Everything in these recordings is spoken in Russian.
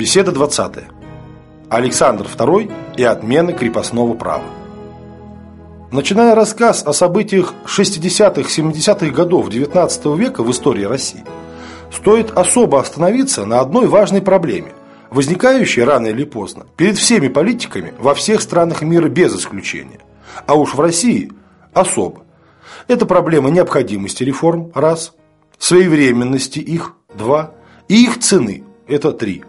Беседа 20. Александр II и отмена крепостного права. Начиная рассказ о событиях 60-70-х годов XIX века в истории России, стоит особо остановиться на одной важной проблеме, возникающей рано или поздно перед всеми политиками во всех странах мира без исключения, а уж в России особо. Это проблема необходимости реформ – раз, своевременности их – два, и их цены – это три.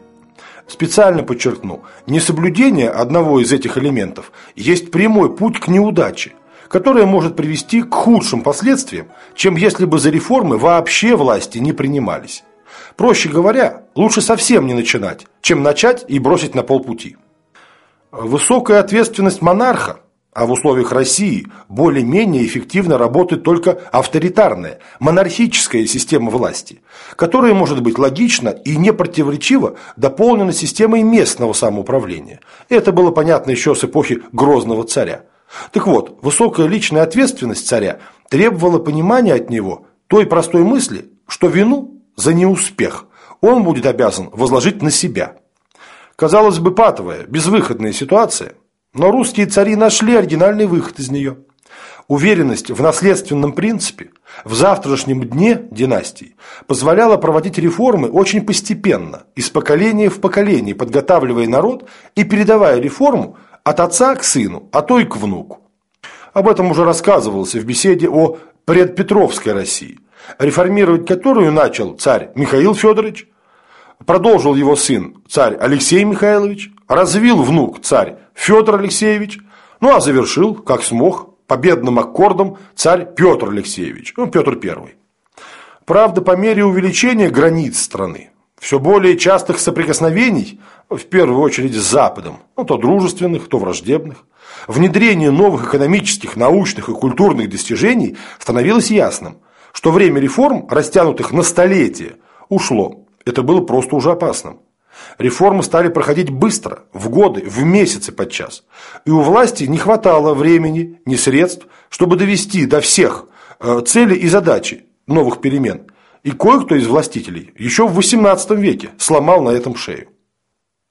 Специально подчеркну, несоблюдение одного из этих элементов есть прямой путь к неудаче, которая может привести к худшим последствиям, чем если бы за реформы вообще власти не принимались. Проще говоря, лучше совсем не начинать, чем начать и бросить на полпути. Высокая ответственность монарха а в условиях России более-менее эффективно работает только авторитарная, монархическая система власти, которая может быть логично и непротиворечиво дополнена системой местного самоуправления. Это было понятно еще с эпохи Грозного царя. Так вот, высокая личная ответственность царя требовала понимания от него той простой мысли, что вину за неуспех он будет обязан возложить на себя. Казалось бы, патовая, безвыходная ситуация, но русские цари нашли оригинальный выход из нее. Уверенность в наследственном принципе, в завтрашнем дне династии позволяла проводить реформы очень постепенно, из поколения в поколение, подготавливая народ и передавая реформу от отца к сыну, а то и к внуку. Об этом уже рассказывалось в беседе о предпетровской России, реформировать которую начал царь Михаил Федорович, продолжил его сын, царь Алексей Михайлович, развил внук, царь Федор Алексеевич, ну а завершил, как смог, победным аккордом царь Петр Алексеевич, ну, Петр I. Правда, по мере увеличения границ страны, все более частых соприкосновений, в первую очередь с Западом, ну, то дружественных, то враждебных, внедрение новых экономических, научных и культурных достижений становилось ясным, что время реформ, растянутых на столетия, ушло. Это было просто уже опасным. Реформы стали проходить быстро, в годы, в месяцы подчас. И у власти не хватало времени, ни средств, чтобы довести до всех э, цели и задачи новых перемен. И кое-кто из властителей еще в XVIII веке сломал на этом шею.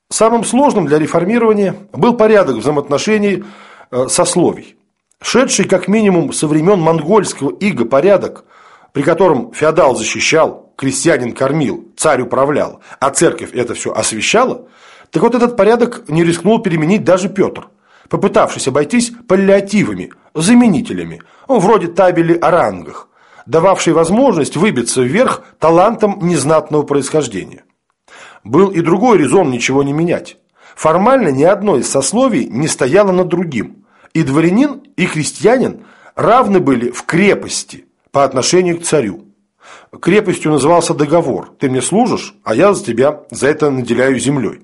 Самым сложным для реформирования был порядок взаимоотношений э, сословий. Шедший как минимум со времен монгольского ига порядок, при котором феодал защищал, крестьянин кормил, царь управлял, а церковь это все освещала, так вот этот порядок не рискнул переменить даже Петр, попытавшись обойтись паллиативами, заменителями, ну, вроде табели о рангах, дававшей возможность выбиться вверх талантом незнатного происхождения. Был и другой резон ничего не менять. Формально ни одно из сословий не стояло над другим, и дворянин, и крестьянин равны были в крепости по отношению к царю. Крепостью назывался договор. Ты мне служишь, а я за тебя за это наделяю землей.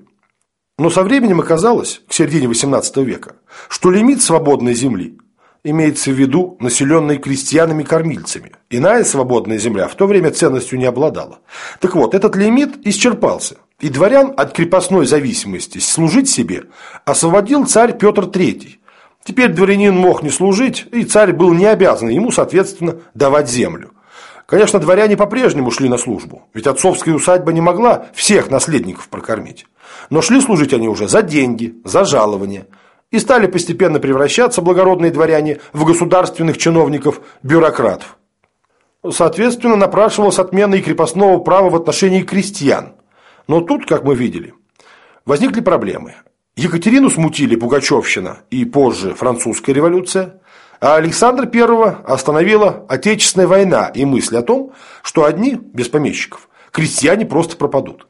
Но со временем оказалось, к середине XVIII века, что лимит свободной земли имеется в виду населенной крестьянами-кормильцами. Иная свободная земля в то время ценностью не обладала. Так вот, этот лимит исчерпался, и дворян от крепостной зависимости служить себе освободил царь Петр III. Теперь дворянин мог не служить, и царь был не обязан ему, соответственно, давать землю. Конечно, дворяне по-прежнему шли на службу, ведь отцовская усадьба не могла всех наследников прокормить. Но шли служить они уже за деньги, за жалование. И стали постепенно превращаться благородные дворяне в государственных чиновников-бюрократов. Соответственно, напрашивалась отмена и крепостного права в отношении крестьян. Но тут, как мы видели, возникли проблемы. Екатерину смутили Пугачевщина и позже французская революция – а Александра I остановила Отечественная война и мысль о том, что одни, без помещиков, крестьяне просто пропадут.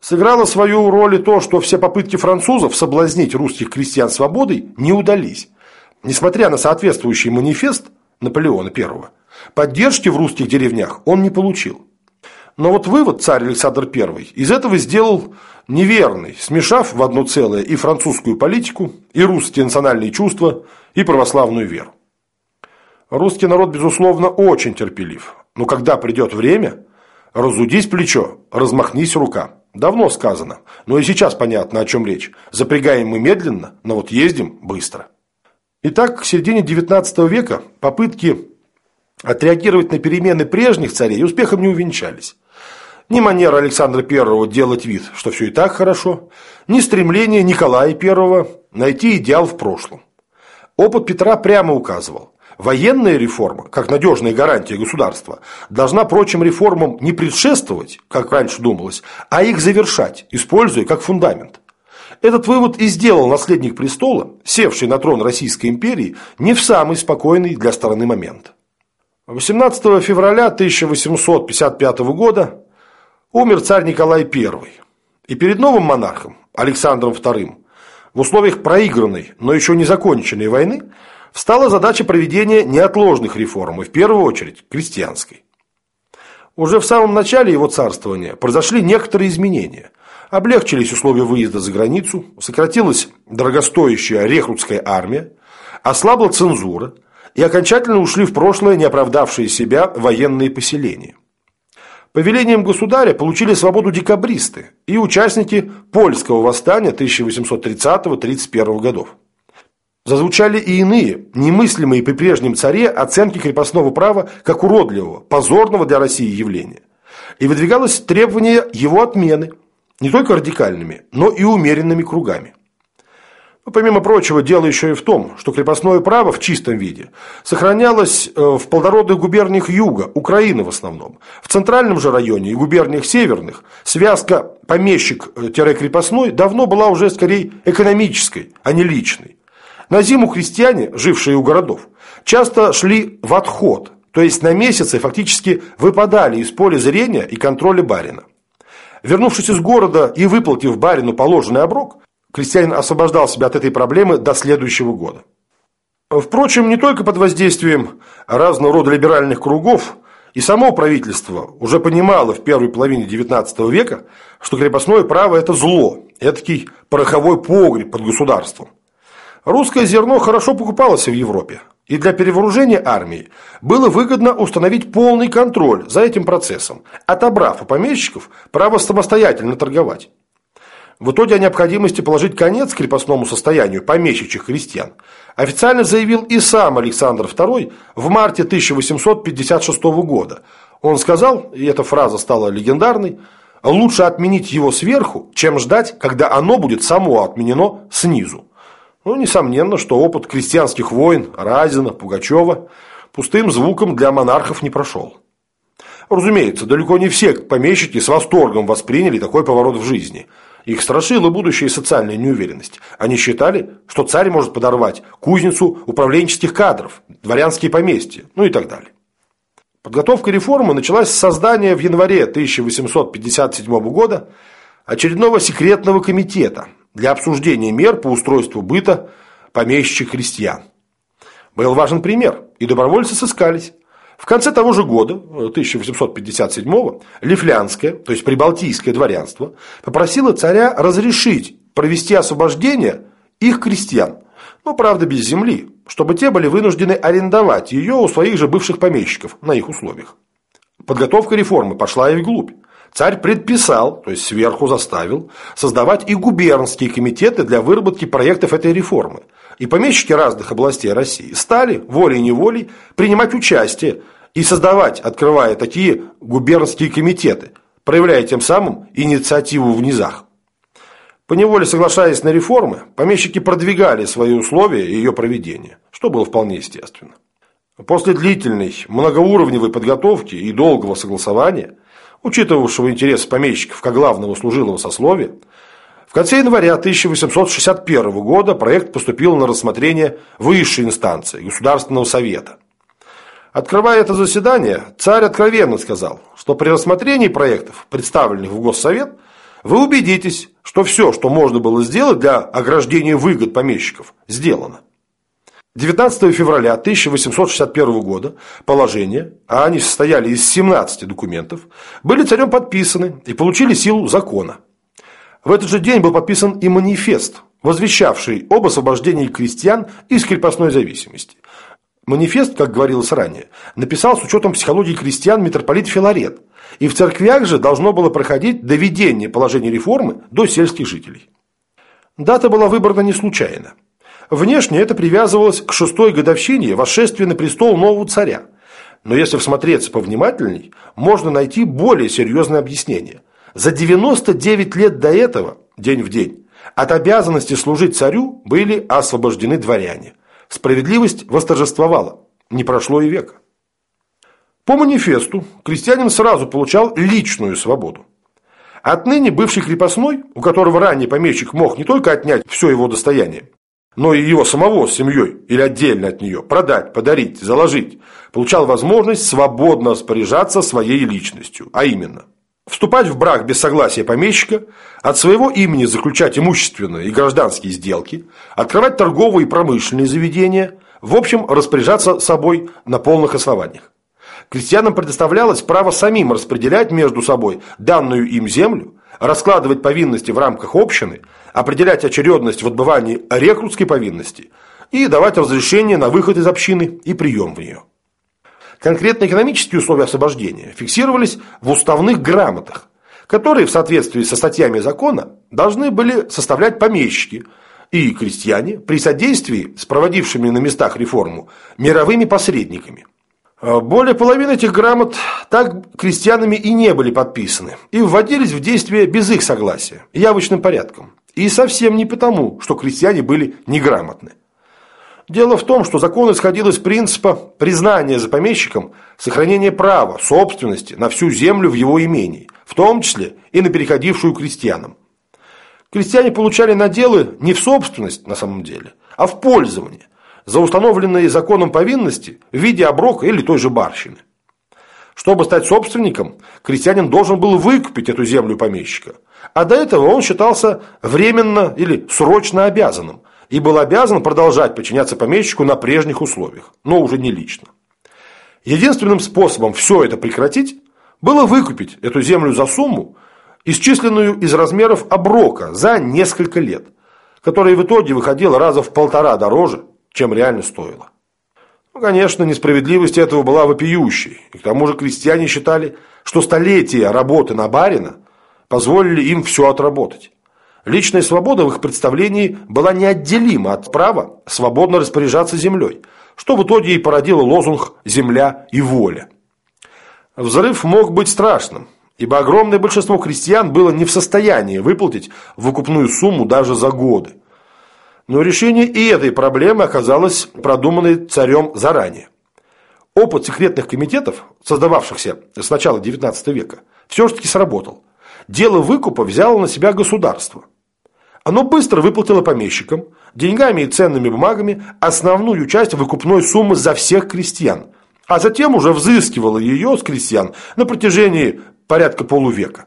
Сыграло свою роль и то, что все попытки французов соблазнить русских крестьян свободой не удались. Несмотря на соответствующий манифест Наполеона I, поддержки в русских деревнях он не получил. Но вот вывод царь Александр I из этого сделал неверный, смешав в одно целое и французскую политику, и русские национальные чувства, и православную веру. Русский народ, безусловно, очень терпелив, но когда придет время, разудись плечо, размахнись рука. Давно сказано, но и сейчас понятно, о чем речь. Запрягаем мы медленно, но вот ездим быстро. Итак, к середине XIX века попытки отреагировать на перемены прежних царей успехом не увенчались. ни манера Александра I делать вид, что все и так хорошо, ни стремление Николая I найти идеал в прошлом. Опыт Петра прямо указывал, военная реформа, как надежная гарантия государства, должна прочим реформам не предшествовать, как раньше думалось, а их завершать, используя как фундамент. Этот вывод и сделал наследник престола, севший на трон Российской империи, не в самый спокойный для страны момент. 18 февраля 1855 года умер царь Николай I. И перед новым монархом, Александром II, в условиях проигранной, но еще не законченной войны, встала задача проведения неотложных реформ, и в первую очередь крестьянской. Уже в самом начале его царствования произошли некоторые изменения. Облегчились условия выезда за границу, сократилась дорогостоящая рекрутская армия, ослабла цензура и окончательно ушли в прошлое неоправдавшие себя военные поселения. Повелением государя получили свободу декабристы и участники польского восстания 1830-31 годов. Зазвучали и иные, немыслимые при прежнем царе оценки крепостного права как уродливого, позорного для России явления. И выдвигалось требование его отмены, не только радикальными, но и умеренными кругами. Но, помимо прочего, дело еще и в том, что крепостное право в чистом виде сохранялось э, в плодородных губерниях юга, Украины в основном. В центральном же районе и губерниях северных связка помещик-крепостной давно была уже скорее экономической, а не личной. На зиму крестьяне, жившие у городов, часто шли в отход, то есть на месяцы фактически выпадали из поля зрения и контроля барина. Вернувшись из города и выплатив барину положенный оброк, крестьянин освобождал себя от этой проблемы до следующего года. Впрочем, не только под воздействием разного рода либеральных кругов, и само правительство уже понимало в первой половине XIX века, что крепостное право – это зло, этакий пороховой погреб под государством. Русское зерно хорошо покупалось в Европе, и для перевооружения армии было выгодно установить полный контроль за этим процессом, отобрав у помещиков право самостоятельно торговать. В итоге о необходимости положить конец крепостному состоянию помещичьих крестьян официально заявил и сам Александр II в марте 1856 года. Он сказал, и эта фраза стала легендарной, лучше отменить его сверху, чем ждать, когда оно будет само отменено снизу. Ну, несомненно, что опыт крестьянских войн Разина, Пугачева пустым звуком для монархов не прошел. Разумеется, далеко не все помещики с восторгом восприняли такой поворот в жизни. Их страшила будущая социальная неуверенность. Они считали, что царь может подорвать кузницу управленческих кадров, дворянские поместья, ну и так далее. Подготовка реформы началась с создания в январе 1857 года очередного секретного комитета, для обсуждения мер по устройству быта помещичьих крестьян. Был важен пример, и добровольцы сыскались. В конце того же года, 1857-го, Лифлянское, то есть прибалтийское дворянство, попросило царя разрешить провести освобождение их крестьян, но, правда, без земли, чтобы те были вынуждены арендовать ее у своих же бывших помещиков на их условиях. Подготовка реформы пошла и вглубь. Царь предписал, то есть сверху заставил, создавать и губернские комитеты для выработки проектов этой реформы. И помещики разных областей России стали, волей-неволей, принимать участие и создавать, открывая такие губернские комитеты, проявляя тем самым инициативу в низах. Поневоле соглашаясь на реформы, помещики продвигали свои условия и ее проведения, что было вполне естественно. После длительной, многоуровневой подготовки и долгого согласования – учитывавшего интересы помещиков как главного служилого сословия, в конце января 1861 года проект поступил на рассмотрение высшей инстанции Государственного совета. Открывая это заседание, царь откровенно сказал, что при рассмотрении проектов, представленных в Госсовет, вы убедитесь, что все, что можно было сделать для ограждения выгод помещиков, сделано. 19 февраля 1861 года положения, а они состояли из 17 документов, были царем подписаны и получили силу закона. В этот же день был подписан и манифест, возвещавший об освобождении крестьян из крепостной зависимости. Манифест, как говорилось ранее, написал с учетом психологии крестьян митрополит Филарет, и в церквях же должно было проходить доведение положения реформы до сельских жителей. Дата была выбрана не случайно. Внешне это привязывалось к шестой годовщине восшествия на престол нового царя. Но если всмотреться повнимательней, можно найти более серьезное объяснение. За 99 лет до этого, день в день, от обязанности служить царю были освобождены дворяне. Справедливость восторжествовала. Не прошло и века. По манифесту крестьянин сразу получал личную свободу. Отныне бывший крепостной, у которого ранее помещик мог не только отнять все его достояние, но и его самого с семьей или отдельно от нее продать, подарить, заложить, получал возможность свободно распоряжаться своей личностью, а именно вступать в брак без согласия помещика, от своего имени заключать имущественные и гражданские сделки, открывать торговые и промышленные заведения, в общем, распоряжаться собой на полных основаниях. Крестьянам предоставлялось право самим распределять между собой данную им землю, раскладывать повинности в рамках общины, определять очередность в отбывании рекрутской повинности и давать разрешение на выход из общины и прием в нее. Конкретно экономические условия освобождения фиксировались в уставных грамотах, которые в соответствии со статьями закона должны были составлять помещики и крестьяне при содействии с проводившими на местах реформу мировыми посредниками – более половины этих грамот так крестьянами и не были подписаны, и вводились в действие без их согласия, явочным порядком. И совсем не потому, что крестьяне были неграмотны. Дело в том, что закон исходил из принципа признания за помещиком сохранения права, собственности на всю землю в его имении, в том числе и на переходившую крестьянам. Крестьяне получали наделы не в собственность на самом деле, а в пользование – за установленные законом повинности в виде оброка или той же барщины. Чтобы стать собственником, крестьянин должен был выкупить эту землю помещика, а до этого он считался временно или срочно обязанным и был обязан продолжать подчиняться помещику на прежних условиях, но уже не лично. Единственным способом все это прекратить было выкупить эту землю за сумму, исчисленную из размеров оброка за несколько лет, которая в итоге выходила раза в полтора дороже, чем реально стоило. Ну, конечно, несправедливость этого была вопиющей. И к тому же крестьяне считали, что столетия работы на барина позволили им все отработать. Личная свобода в их представлении была неотделима от права свободно распоряжаться землей, что в итоге и породило лозунг «земля и воля». Взрыв мог быть страшным, ибо огромное большинство крестьян было не в состоянии выплатить выкупную сумму даже за годы. Но решение и этой проблемы оказалось продуманной царем заранее. Опыт секретных комитетов, создававшихся с начала XIX века, все-таки сработал. Дело выкупа взяло на себя государство. Оно быстро выплатило помещикам, деньгами и ценными бумагами, основную часть выкупной суммы за всех крестьян, а затем уже взыскивало ее с крестьян на протяжении порядка полувека.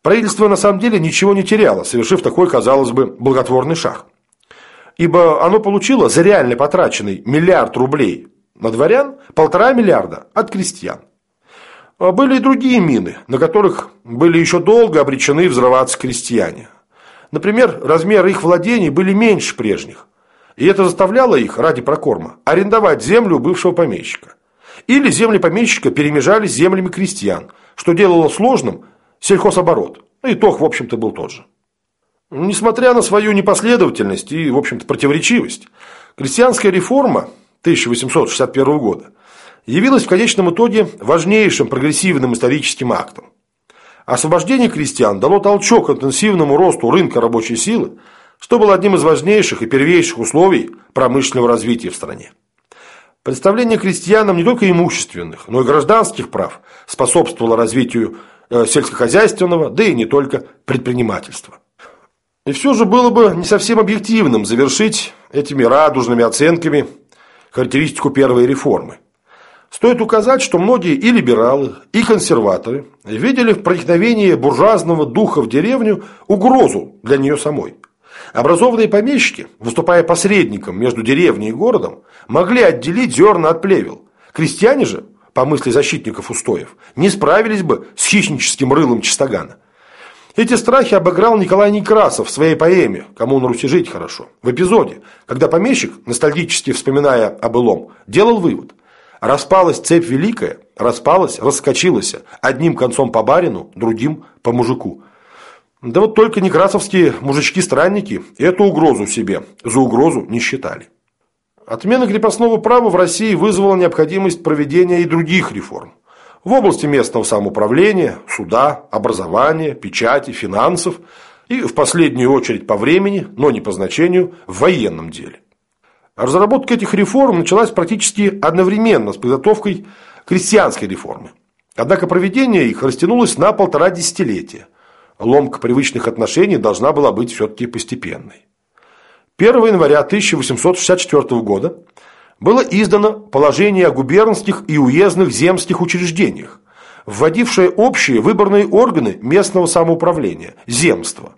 Правительство на самом деле ничего не теряло, совершив такой, казалось бы, благотворный шаг ибо оно получило за реально потраченный миллиард рублей на дворян полтора миллиарда от крестьян. А были и другие мины, на которых были еще долго обречены взрываться крестьяне. Например, размеры их владений были меньше прежних, и это заставляло их, ради прокорма, арендовать землю бывшего помещика. Или земли помещика перемежались землями крестьян, что делало сложным сельхозоборот. Итог, в общем-то, был тот же. Несмотря на свою непоследовательность и, в общем-то, противоречивость, крестьянская реформа 1861 года явилась в конечном итоге важнейшим прогрессивным историческим актом. Освобождение крестьян дало толчок интенсивному росту рынка рабочей силы, что было одним из важнейших и первейших условий промышленного развития в стране. Представление крестьянам не только имущественных, но и гражданских прав способствовало развитию э, сельскохозяйственного, да и не только предпринимательства. И все же было бы не совсем объективным завершить этими радужными оценками характеристику первой реформы. Стоит указать, что многие и либералы, и консерваторы видели в проникновении буржуазного духа в деревню угрозу для нее самой. Образованные помещики, выступая посредником между деревней и городом, могли отделить зерна от плевел. Крестьяне же, по мысли защитников устоев, не справились бы с хищническим рылом Чистогана. Эти страхи обыграл Николай Некрасов в своей поэме «Кому на Руси жить хорошо» в эпизоде, когда помещик, ностальгически вспоминая о былом, делал вывод. Распалась цепь великая, распалась, раскочилась, одним концом по барину, другим по мужику. Да вот только некрасовские мужички-странники эту угрозу себе за угрозу не считали. Отмена крепостного права в России вызвала необходимость проведения и других реформ. В области местного самоуправления, суда, образования, печати, финансов и, в последнюю очередь по времени, но не по значению, в военном деле. Разработка этих реформ началась практически одновременно с подготовкой крестьянской реформы. Однако проведение их растянулось на полтора десятилетия. Ломка привычных отношений должна была быть все-таки постепенной. 1 января 1864 года было издано положение о губернских и уездных земских учреждениях, вводившее общие выборные органы местного самоуправления – земства.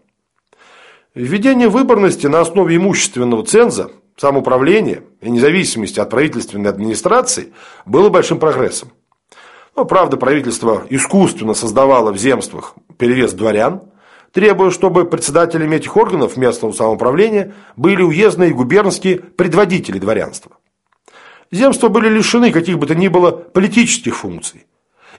Введение выборности на основе имущественного ценза, самоуправления и независимости от правительственной администрации было большим прогрессом. Но, правда, правительство искусственно создавало в земствах перевес дворян – требуя, чтобы председателями этих органов местного самоуправления были уездные и губернские предводители дворянства. Земства были лишены каких бы то ни было политических функций.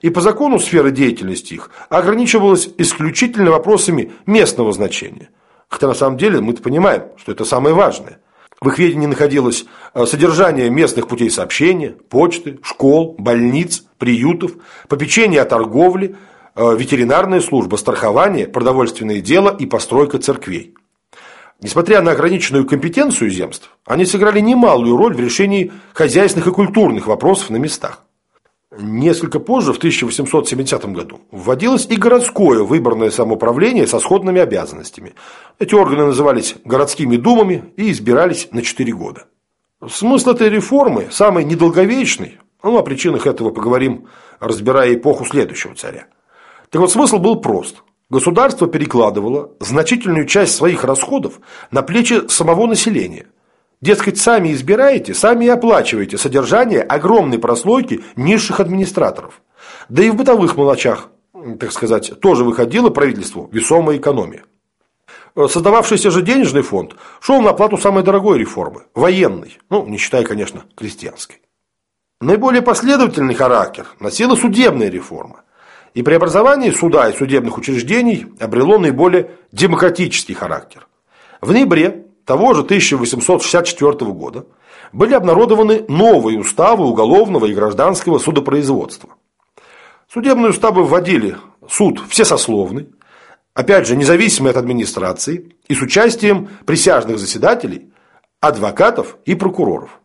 И по закону сфера деятельности их ограничивалась исключительно вопросами местного значения. Хотя на самом деле мы-то понимаем, что это самое важное. В их ведении находилось э, содержание местных путей сообщения, почты, школ, больниц, приютов, попечение о торговле, Э, ветеринарная служба, страхование, продовольственное дело и постройка церквей. Несмотря на ограниченную компетенцию земств, они сыграли немалую роль в решении хозяйственных и культурных вопросов на местах. Несколько позже, в 1870 году, вводилось и городское выборное самоуправление со сходными обязанностями. Эти органы назывались городскими думами и избирались на 4 года. Смысл этой реформы, самый недолговечный, ну, о причинах этого поговорим, разбирая эпоху следующего царя – так вот, смысл был прост. Государство перекладывало значительную часть своих расходов на плечи самого населения. Дескать, сами избираете, сами и оплачиваете содержание огромной прослойки низших администраторов. Да и в бытовых мелочах, так сказать, тоже выходило правительству весомая экономия. Создававшийся же денежный фонд шел на оплату самой дорогой реформы – военной, ну, не считая, конечно, крестьянской. Наиболее последовательный характер носила судебная реформа и преобразование суда и судебных учреждений обрело наиболее демократический характер. В ноябре того же 1864 года были обнародованы новые уставы уголовного и гражданского судопроизводства. Судебные уставы вводили суд всесословный, опять же независимый от администрации и с участием присяжных заседателей, адвокатов и прокуроров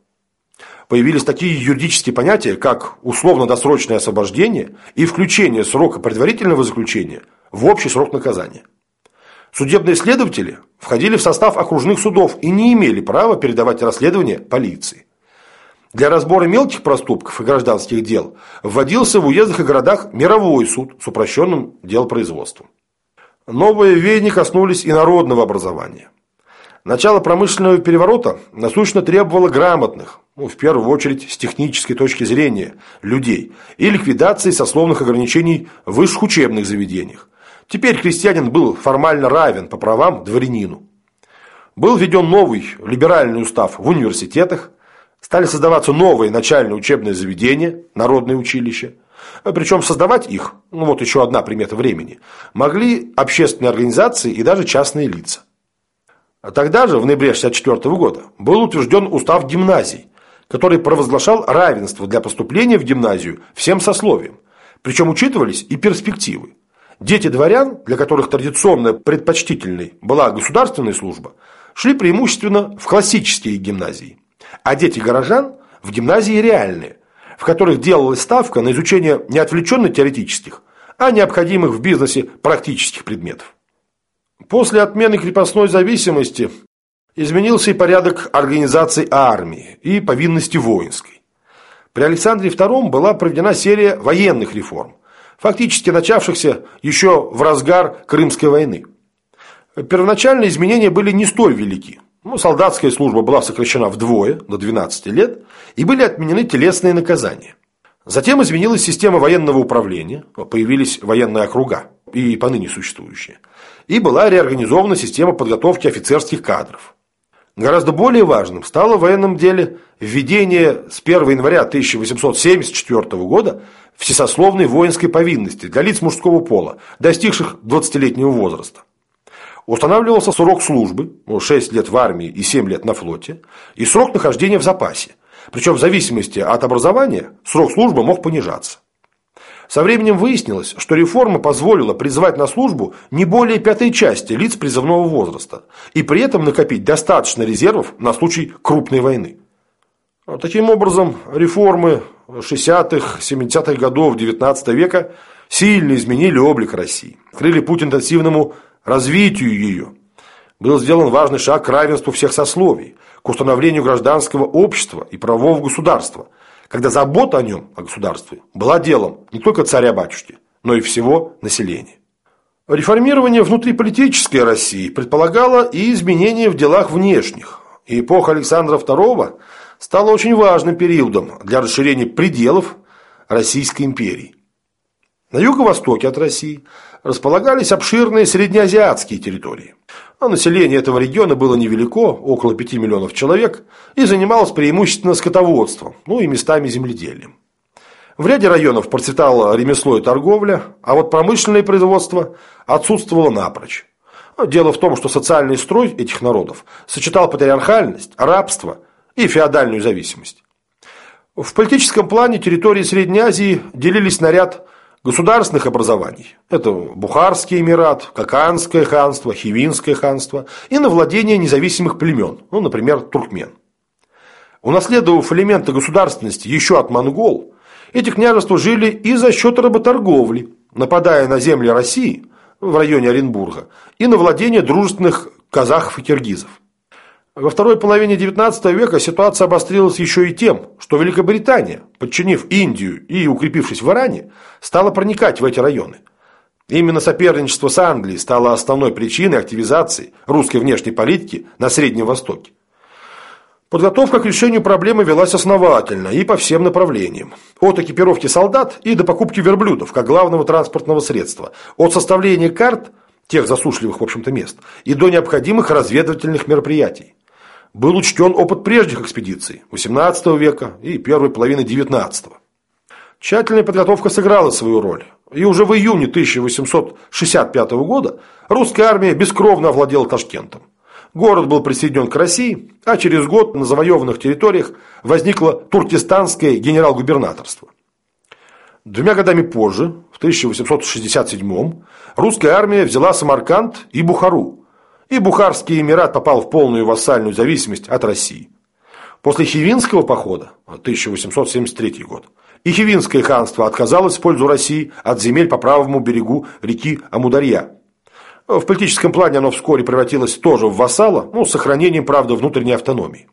появились такие юридические понятия, как условно-досрочное освобождение и включение срока предварительного заключения в общий срок наказания. Судебные следователи входили в состав окружных судов и не имели права передавать расследование полиции. Для разбора мелких проступков и гражданских дел вводился в уездах и городах мировой суд с упрощенным делопроизводством. Новые веяния коснулись и народного образования. Начало промышленного переворота насущно требовало грамотных, ну, в первую очередь с технической точки зрения, людей, и ликвидации сословных ограничений в высших учебных заведениях. Теперь крестьянин был формально равен по правам дворянину. Был введен новый либеральный устав в университетах, стали создаваться новые начальные учебные заведения, народные училища. Причем создавать их, ну вот еще одна примета времени, могли общественные организации и даже частные лица. А тогда же, в ноябре 1964 года, был утвержден устав гимназий, который провозглашал равенство для поступления в гимназию всем сословиям. Причем учитывались и перспективы. Дети дворян, для которых традиционно предпочтительной была государственная служба, шли преимущественно в классические гимназии. А дети горожан – в гимназии реальные, в которых делалась ставка на изучение не отвлеченно теоретических, а необходимых в бизнесе практических предметов. После отмены крепостной зависимости Изменился и порядок организации армии и повинности воинской. При Александре II была проведена серия военных реформ, фактически начавшихся еще в разгар Крымской войны. Первоначальные изменения были не столь велики. Ну, солдатская служба была сокращена вдвое, до 12 лет, и были отменены телесные наказания. Затем изменилась система военного управления, появились военные округа, и поныне существующие, и была реорганизована система подготовки офицерских кадров. Гораздо более важным стало в военном деле введение с 1 января 1874 года всесословной воинской повинности для лиц мужского пола, достигших 20-летнего возраста. Устанавливался срок службы, 6 лет в армии и 7 лет на флоте, и срок нахождения в запасе. Причем в зависимости от образования срок службы мог понижаться. Со временем выяснилось, что реформа позволила призвать на службу не более пятой части лиц призывного возраста и при этом накопить достаточно резервов на случай крупной войны. Таким образом, реформы 60-х, 70-х годов XIX века сильно изменили облик России, открыли путь интенсивному развитию ее. Был сделан важный шаг к равенству всех сословий, к установлению гражданского общества и правового государства, когда забота о нем, о государстве, была делом не только царя-батюшки, но и всего населения. Реформирование внутриполитической России предполагало и изменения в делах внешних. И эпоха Александра II стала очень важным периодом для расширения пределов Российской империи. На юго-востоке от России располагались обширные среднеазиатские территории. А население этого региона было невелико, около 5 миллионов человек, и занималось преимущественно скотоводством, ну и местами земледелием. В ряде районов процветало ремесло и торговля, а вот промышленное производство отсутствовало напрочь. Дело в том, что социальный строй этих народов сочетал патриархальность, рабство и феодальную зависимость. В политическом плане территории Средней Азии делились на ряд государственных образований. Это Бухарский Эмират, Каканское ханство, Хивинское ханство и на владение независимых племен, ну, например, туркмен. Унаследовав элементы государственности еще от монгол, эти княжества жили и за счет работорговли, нападая на земли России в районе Оренбурга и на владение дружественных казахов и киргизов. Во второй половине XIX века ситуация обострилась еще и тем, что Великобритания, подчинив Индию и укрепившись в Иране, стала проникать в эти районы. Именно соперничество с Англией стало основной причиной активизации русской внешней политики на Среднем Востоке. Подготовка к решению проблемы велась основательно и по всем направлениям. От экипировки солдат и до покупки верблюдов, как главного транспортного средства. От составления карт, тех засушливых, в общем-то, мест, и до необходимых разведывательных мероприятий был учтен опыт прежних экспедиций XVIII века и первой половины XIX. Тщательная подготовка сыграла свою роль. И уже в июне 1865 года русская армия бескровно овладела Ташкентом. Город был присоединен к России, а через год на завоеванных территориях возникло туркестанское генерал-губернаторство. Двумя годами позже, в 1867 русская армия взяла Самарканд и Бухару, и Бухарский Эмират попал в полную вассальную зависимость от России. После Хивинского похода, 1873 год, и Хивинское ханство отказалось в пользу России от земель по правому берегу реки Амударья. В политическом плане оно вскоре превратилось тоже в вассала, ну, с сохранением, правда, внутренней автономии.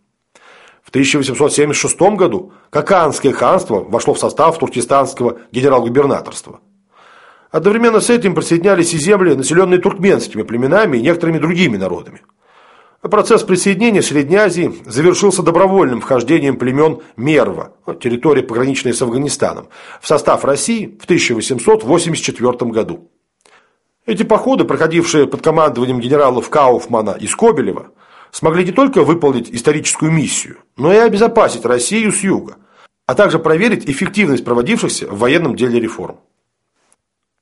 В 1876 году Каканское ханство вошло в состав туркестанского генерал-губернаторства. Одновременно с этим присоединялись и земли, населенные туркменскими племенами и некоторыми другими народами. Процесс присоединения Средней Азии завершился добровольным вхождением племен Мерва, территория пограничная с Афганистаном, в состав России в 1884 году. Эти походы, проходившие под командованием генералов Кауфмана и Скобелева, смогли не только выполнить историческую миссию, но и обезопасить Россию с юга, а также проверить эффективность проводившихся в военном деле реформ.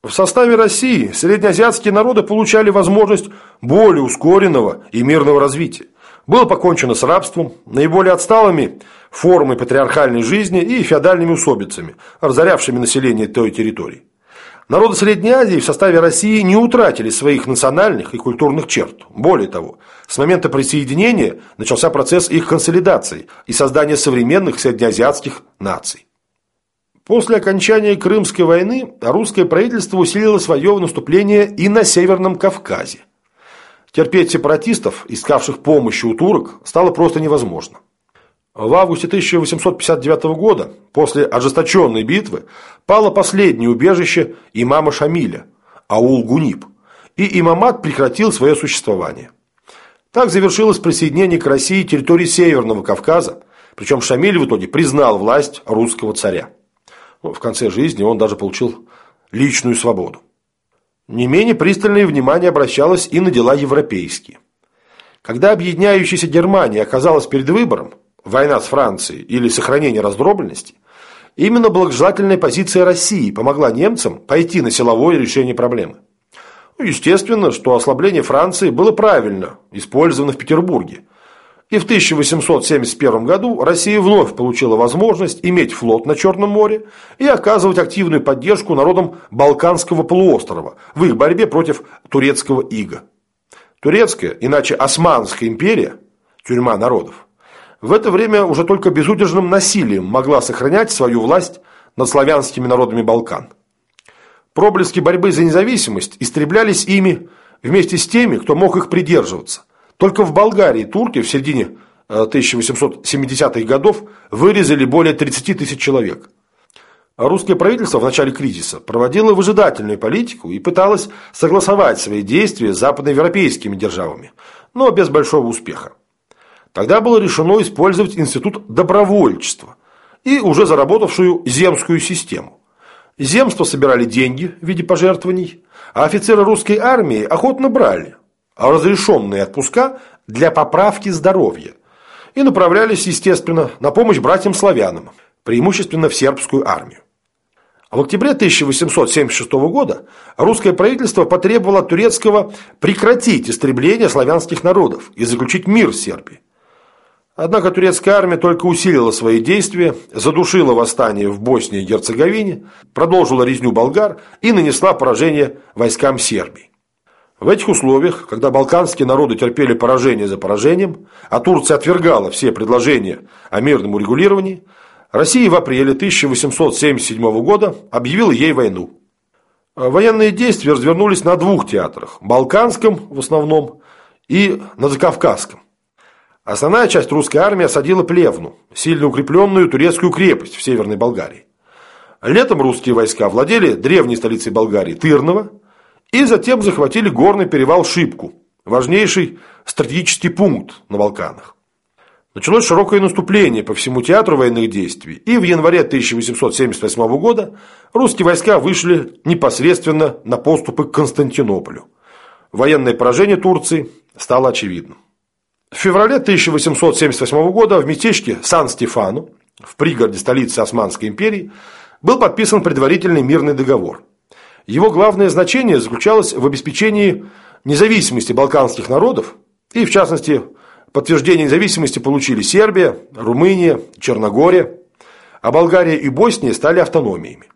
В составе России среднеазиатские народы получали возможность более ускоренного и мирного развития. Было покончено с рабством, наиболее отсталыми формой патриархальной жизни и феодальными усобицами, разорявшими население той территории. Народы Средней Азии в составе России не утратили своих национальных и культурных черт. Более того, с момента присоединения начался процесс их консолидации и создания современных среднеазиатских наций. После окончания Крымской войны русское правительство усилило свое наступление и на Северном Кавказе. Терпеть сепаратистов, искавших помощи у турок, стало просто невозможно. В августе 1859 года, после ожесточенной битвы, пало последнее убежище имама Шамиля, аул Гуниб, и имамат прекратил свое существование. Так завершилось присоединение к России территории Северного Кавказа, причем Шамиль в итоге признал власть русского царя. Ну, в конце жизни он даже получил личную свободу. Не менее пристальное внимание обращалось и на дела европейские. Когда объединяющаяся Германия оказалась перед выбором, война с Францией или сохранение раздробленности, именно благожелательная позиция России помогла немцам пойти на силовое решение проблемы. Естественно, что ослабление Франции было правильно использовано в Петербурге. И в 1871 году Россия вновь получила возможность иметь флот на Черном море и оказывать активную поддержку народам Балканского полуострова в их борьбе против турецкого ига. Турецкая, иначе Османская империя, тюрьма народов, в это время уже только безудержным насилием могла сохранять свою власть над славянскими народами Балкан. Проблески борьбы за независимость истреблялись ими вместе с теми, кто мог их придерживаться. Только в Болгарии турки в середине 1870-х э, годов вырезали более 30 тысяч человек. Русское правительство в начале кризиса проводило выжидательную политику и пыталось согласовать свои действия с западноевропейскими державами, но без большого успеха. Тогда было решено использовать институт добровольчества и уже заработавшую земскую систему. Земство собирали деньги в виде пожертвований, а офицеры русской армии охотно брали разрешенные отпуска для поправки здоровья и направлялись, естественно, на помощь братьям-славянам, преимущественно в сербскую армию. В октябре 1876 года русское правительство потребовало от турецкого прекратить истребление славянских народов и заключить мир с Сербией. Однако турецкая армия только усилила свои действия, задушила восстание в Боснии и Герцеговине, продолжила резню болгар и нанесла поражение войскам Сербии. В этих условиях, когда балканские народы терпели поражение за поражением, а Турция отвергала все предложения о мирном урегулировании, Россия в апреле 1877 года объявила ей войну. Военные действия развернулись на двух театрах – Балканском в основном и на Закавказском. Основная часть русской армии осадила Плевну, сильно укрепленную турецкую крепость в Северной Болгарии. Летом русские войска владели древней столицей Болгарии Тырново и затем захватили горный перевал Шипку, важнейший стратегический пункт на Балканах. Началось широкое наступление по всему театру военных действий, и в январе 1878 года русские войска вышли непосредственно на поступы к Константинополю. Военное поражение Турции стало очевидным. В феврале 1878 года в местечке Сан-Стефану, в пригороде столицы Османской империи, был подписан предварительный мирный договор. Его главное значение заключалось в обеспечении независимости балканских народов, и в частности, подтверждение независимости получили Сербия, Румыния, Черногория, а Болгария и Босния стали автономиями.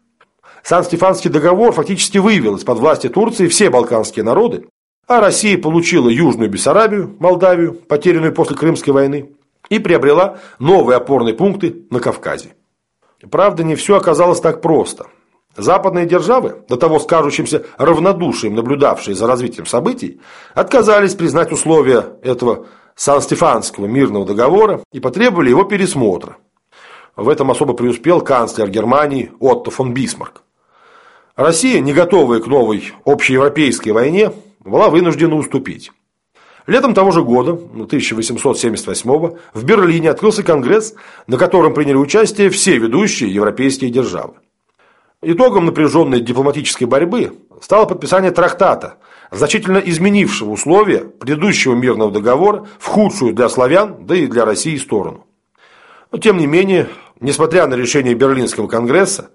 Сан-Стефанский договор фактически вывел из-под власти Турции все балканские народы, а Россия получила Южную Бессарабию, Молдавию, потерянную после Крымской войны, и приобрела новые опорные пункты на Кавказе. Правда, не все оказалось так просто. Западные державы, до того с кажущимся равнодушием наблюдавшие за развитием событий, отказались признать условия этого Сан-Стефанского мирного договора и потребовали его пересмотра. В этом особо преуспел канцлер Германии Отто фон Бисмарк. Россия, не готовая к новой общеевропейской войне, была вынуждена уступить. Летом того же года, 1878 в Берлине открылся конгресс, на котором приняли участие все ведущие европейские державы. Итогом напряженной дипломатической борьбы стало подписание трактата, значительно изменившего условия предыдущего мирного договора в худшую для славян, да и для России сторону. Но тем не менее, несмотря на решение Берлинского конгресса,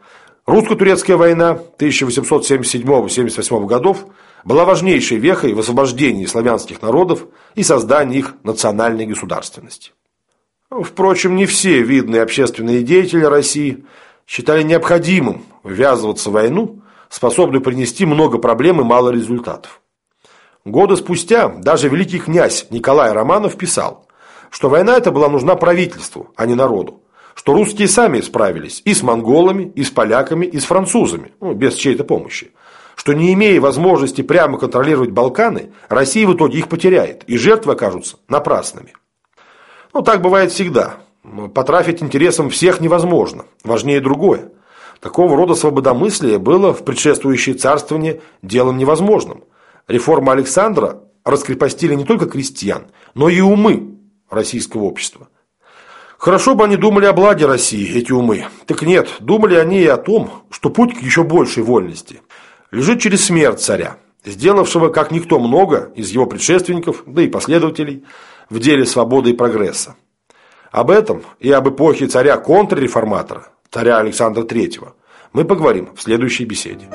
русско-турецкая война 1877-78 годов была важнейшей вехой в освобождении славянских народов и создании их национальной государственности. Впрочем, не все видные общественные деятели России считали необходимым ввязываться в войну, способную принести много проблем и мало результатов. Годы спустя даже великий князь Николай Романов писал, что война эта была нужна правительству, а не народу, что русские сами справились и с монголами, и с поляками, и с французами, ну, без чьей-то помощи, что не имея возможности прямо контролировать Балканы, Россия в итоге их потеряет, и жертвы окажутся напрасными. Ну, так бывает всегда. Потрафить интересам всех невозможно, важнее другое. Такого рода свободомыслие было в предшествующее царствование делом невозможным. Реформа Александра раскрепостили не только крестьян, но и умы российского общества. Хорошо бы они думали о благе России, эти умы. Так нет, думали они и о том, что путь к еще большей вольности – лежит через смерть царя, сделавшего как никто много из его предшественников, да и последователей, в деле свободы и прогресса. Об этом и об эпохе царя-контрреформатора, царя Александра III, мы поговорим в следующей беседе.